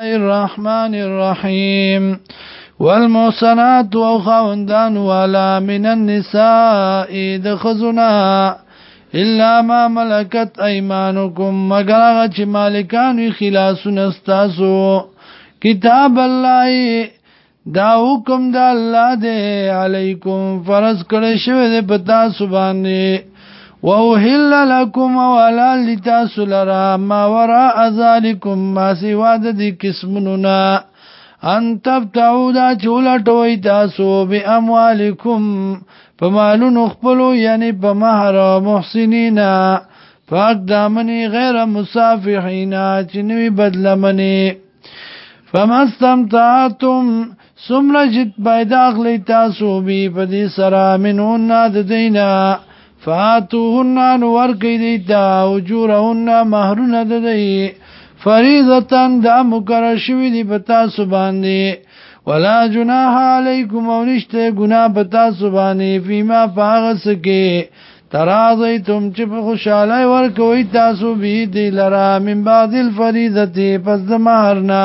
الرحمن الرحيم والمحسنات او خواندان والا من النساء دخزنا الا ما ملكت ايمانكم مگر هغه چې مالکانو خلاصون استاسو کتاب الله دا حکم د الله دی علیکم فرض کړی شوی دی په تاسو باندې وَأُحِلَّ لَكُمْ وَلَا لِتَاسُ لَرَا مَا وَرَا أَذَالِكُمْ مَا سِوَادَ دِي قِسْمُنُنَا ان تبتعو دا چولتوی تاسو بی اموالکم پا مالون خپلو یعنی پا مهر محسنینا پاک دامنی غیر مسافحینا چنوی بدلمنی فمستمتعتم سمرجت پیدا اخلی تاسو بی پا دی سرامنون ناد دینا فاتوهن ان ورکی دیتا اجورهن مهرون ددی فریضتن دا مکر شوی دی پتا سباندی ولا جناح علیکم او نشته گناه پتا سبانی فیما پاغس کې تراضی تم چې په خوشاله ورکوي تاسو به دی لرا من بعد الفریضه پس د مہرنا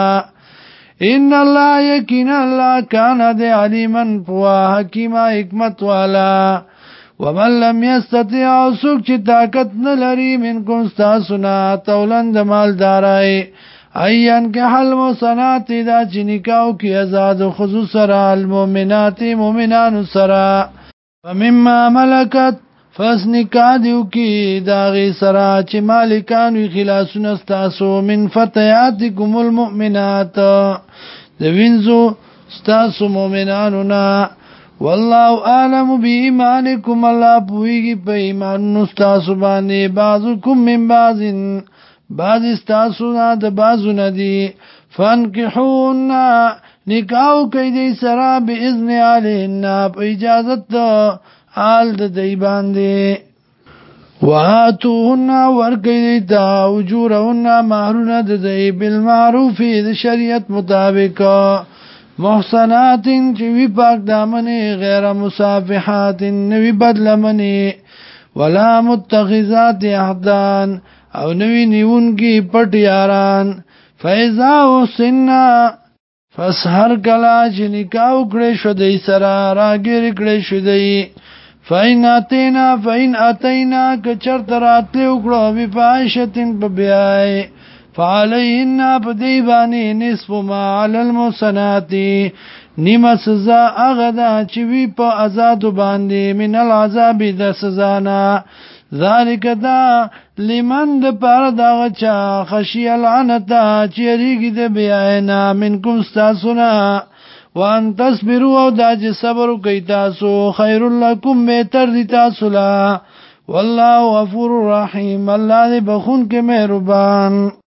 ان الله یقینا الله کان د علیمن پوا حکیمه حکمت والا ومن لم يستطيع سوق چې طاقت نه لري من کوم تاسونا تولن د مال دارای ایان که حل مصنات دا چې نکاو کې آزاد خصوص سره المؤمنات مؤمنان سره ومما ملکت فس نکاح دیو کی داغی سرا چې مالکان وی خلاصون استاسو من فتياتكم المؤمنات د وینزو استاسو مؤمنانو نه والله عالم بإيمانكم الله پويږي په ایمان نو تاسو باندې بعضکم من بعض بعض تاسو نه د بعضو نه دي فانكحون نکاو کوي د سرا باذن علينا په اجازه ته آل د دی باندې واتوهن ورکی دیتا وجورهن مهرونه د دی بالمعروف د شریعت مطابق محسنات چې وی پاک دامنې غیر مصافحات نوی بدلمنې ولا متخذات احدان او نوی نیون کی پټ یاران فیضا او سنہ فسهر کلا چې نکاو کړې شو دی سره راګیر کړې شو دی فین اتینا فین اتینا که چرته راتلی وکړو بی پایشتین په بیای فعليهن بديباني نصف ما على المسنات نیمه سزا هغه ده چې وی په آزاد باندې من العذاب د سزا نه ذالک دا لمن د پر دا چا خشی لعنت چې ریګ د بیانا منکم استاسنا وان تصبروا او دا چې صبر کوي تاسو خیر لکم به تر دي تاسو لا والله غفور رحیم الله دې بخون کې مهربان